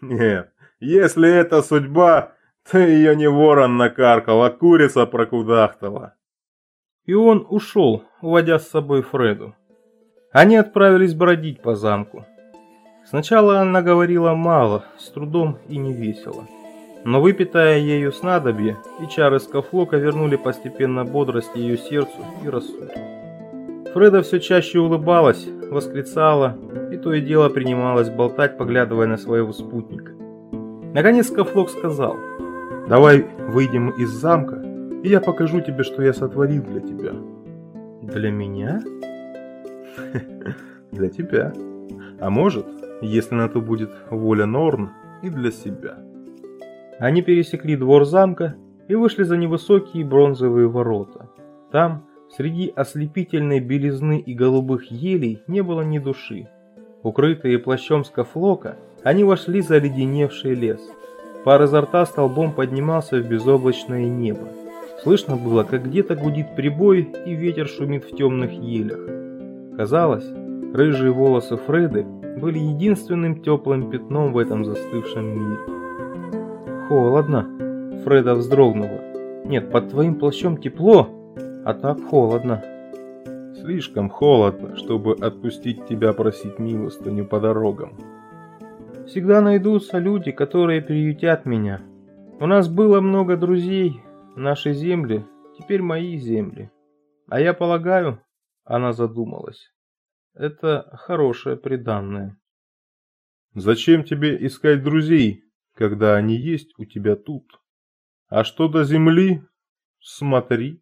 Нет, если это судьба, то ее не ворон накаркал, а курица прокудахтала. И он ушел, уводя с собой Фреду. Они отправились бродить по замку. Сначала она говорила мало, с трудом и невесело. Но выпитая ею снадобье и чары скафлока вернули постепенно бодрость ее сердцу и рассудку. Фреда все чаще улыбалась, восклицала и то и дело принималась болтать, поглядывая на своего спутника. Наконец Скафлок сказал, «Давай выйдем из замка, и я покажу тебе, что я сотворил для тебя». «Для меня?» «Для тебя. А может, если на то будет воля Норн, и для себя». Они пересекли двор замка и вышли за невысокие бронзовые ворота. Там, среди ослепительной белизны и голубых елей, не было ни души. Укрытые плащом скафлока, они вошли за оледеневший лес. Пар изо рта столбом поднимался в безоблачное небо. Слышно было, как где-то гудит прибой и ветер шумит в темных елях. Казалось, рыжие волосы Фреды были единственным теплым пятном в этом застывшем мире. Холодно. Фреда вздрогнула. Нет, под твоим плащом тепло, а так холодно. Слишком холодно, чтобы отпустить тебя просить милостыню по дорогам. Всегда найдутся люди, которые приютят меня. У нас было много друзей, наши земли, теперь мои земли. А я полагаю, она задумалась. Это хорошее приданное. Зачем тебе искать друзей, когда они есть у тебя тут. А что до земли, смотри.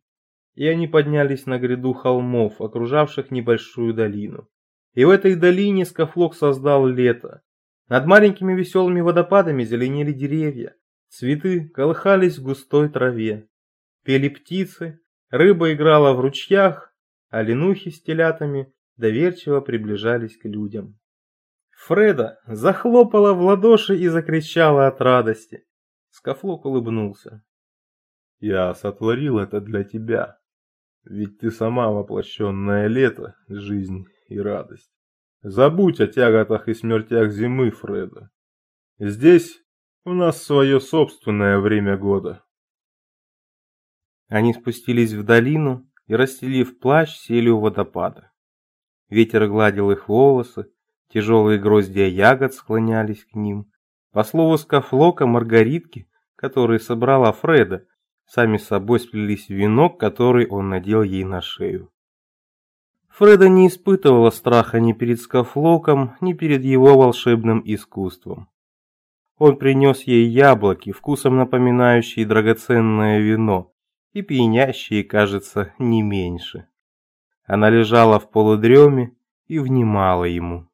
И они поднялись на гряду холмов, окружавших небольшую долину. И в этой долине Скафлок создал лето. Над маленькими веселыми водопадами зеленели деревья, цветы колыхались в густой траве. Пели птицы, рыба играла в ручьях, а ленухи с телятами доверчиво приближались к людям. Фреда захлопала в ладоши и закричала от радости. Скафлок улыбнулся. «Я сотворил это для тебя, ведь ты сама воплощенное лето, жизнь и радость. Забудь о тяготах и смертях зимы, Фреда. Здесь у нас свое собственное время года». Они спустились в долину и, расстелив плащ, сели у водопада. Ветер гладил их волосы, Тяжелые гроздья ягод склонялись к ним. По слову Скафлока, маргаритки, которые собрала Фреда, сами собой сплелись в венок, который он надел ей на шею. Фреда не испытывала страха ни перед Скафлоком, ни перед его волшебным искусством. Он принес ей яблоки, вкусом напоминающие драгоценное вино, и пьянящие, кажется, не меньше. Она лежала в полудреме и внимала ему.